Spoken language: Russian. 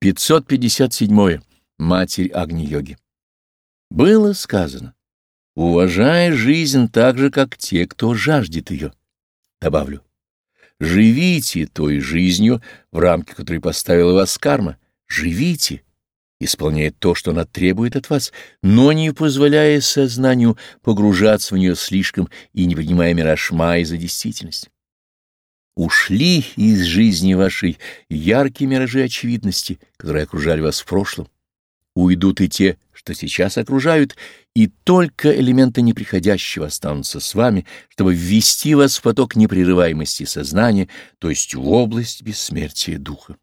557. Матерь Агни-йоги. Было сказано, уважай жизнь так же, как те, кто жаждет ее. Добавлю, живите той жизнью, в рамки которой поставила вас карма. Живите, исполняя то, что она требует от вас, но не позволяя сознанию погружаться в нее слишком и не принимая мирашма за действительность. Ушли из жизни вашей яркие миражи очевидности, которые окружали вас в прошлом. Уйдут и те, что сейчас окружают, и только элементы неприходящего останутся с вами, чтобы ввести вас в поток непрерываемости сознания, то есть в область бессмертия духа.